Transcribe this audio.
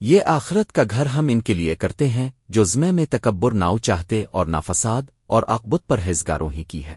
یہ آخرت کا گھر ہم ان کے لیے کرتے ہیں جو زمے میں تکبر ناؤ چاہتے اور نہ فساد اور اقبت پر ہزگاروں ہی کی ہے۔